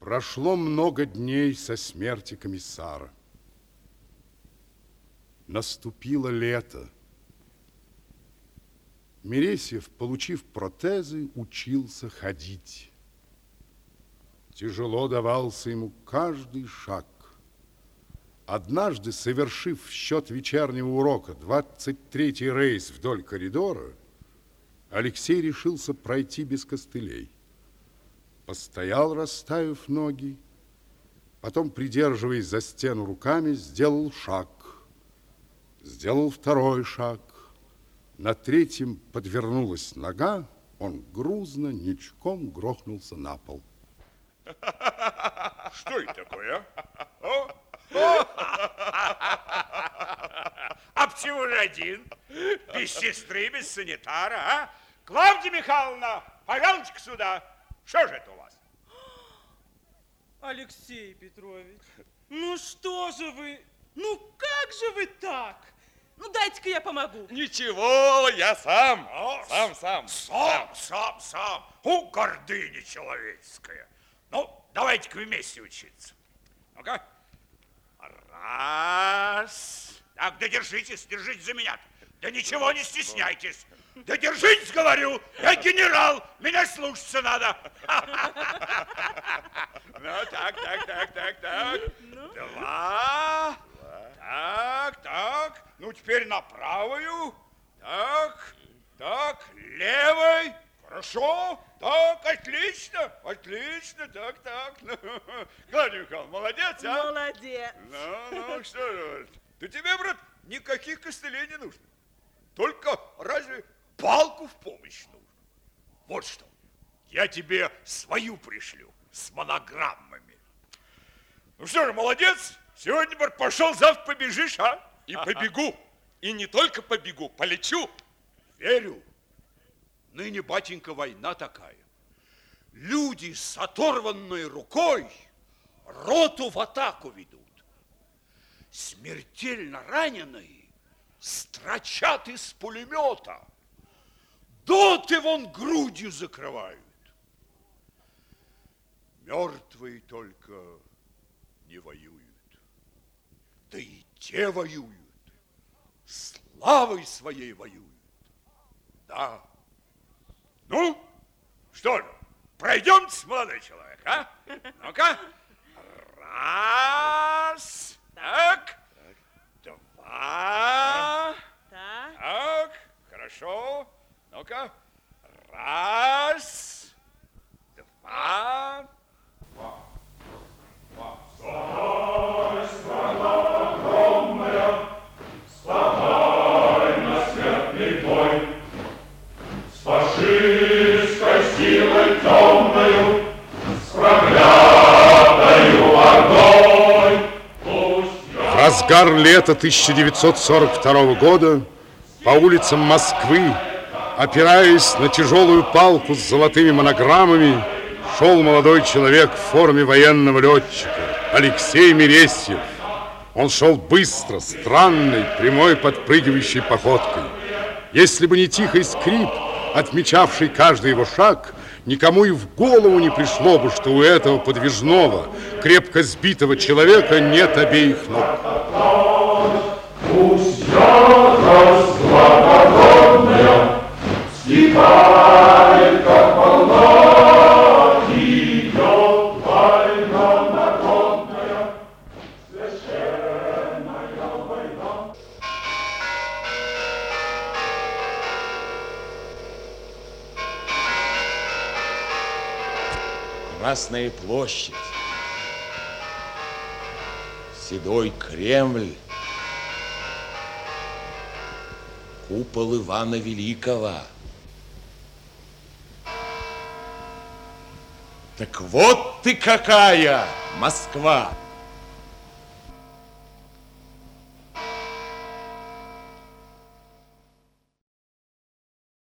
Прошло много дней со смерти комиссара. Наступило лето. Мересьев, получив протезы, учился ходить. Тяжело давался ему каждый шаг. Однажды, совершив в счет вечернего урока 23-й рейс вдоль коридора, Алексей решился пройти без костылей. Постоял, расставив ноги, потом, придерживаясь за стену руками, сделал шаг. Сделал второй шаг. На третьем подвернулась нога, он грузно, ничком грохнулся на пол. Что это такое, а? А почему же один? Без сестры, без санитара, а? Клавдия Михайловна, пожалуйста, сюда. Что же это у вас? Алексей Петрович, ну что же вы, ну как же вы так? Ну дайте-ка я помогу. Ничего, я сам. О, Сам, сам. Сам, сам, сам. У, гордыня человеческая. Ну, давайте-ка вместе учиться. Ну-ка. Раз. Так, да держитесь, держитесь за меня. Да ничего не стесняйтесь. Да держитесь, говорю. Я генерал, меня слушаться надо. Ну, так, так, так, так, так. Два. Так, так. Ну, теперь на правую. Так, так, левой. Хорошо. Так, отлично, отлично. Так, так. Ну, Клавдия Михайловна, молодец, а? Молодец. Ну, ну, что же, да тебе, брат, никаких костылей не нужно. Только помощь нужно. Вот что, я тебе свою пришлю с монограммами. Ну что же, молодец, сегодня, пошел, завтра побежишь, а? И побегу. И не только побегу, полечу. Верю. Ныне, батенька, война такая. Люди с оторванной рукой роту в атаку ведут. Смертельно раненые строчат из пулемета. Доты вон грудью закрывают. Мертвые только не воюют. Да и те воюют. Славой своей воюют. Да. Ну, что же, пройдемте, молодой человек, а? Ну-ка. Раз. Так. Два. Так. Так. Хорошо. Ну-ка. Раз. Два. фашистской силой темною, с проклятою ордой. В разгар лета 1942 года по улицам Москвы, опираясь на тяжелую палку с золотыми монограммами, шел молодой человек в форме военного летчика Алексей Мересьев. Он шел быстро, странной, прямой подпрыгивающей походкой. Если бы не тихий скрип, отмечавший каждый его шаг, никому и в голову не пришло бы, что у этого подвижного, крепко сбитого человека нет обеих ног. Пусть ярость Красная площадь. Седой Кремль. Купол Ивана Великого. Так вот ты какая, Москва!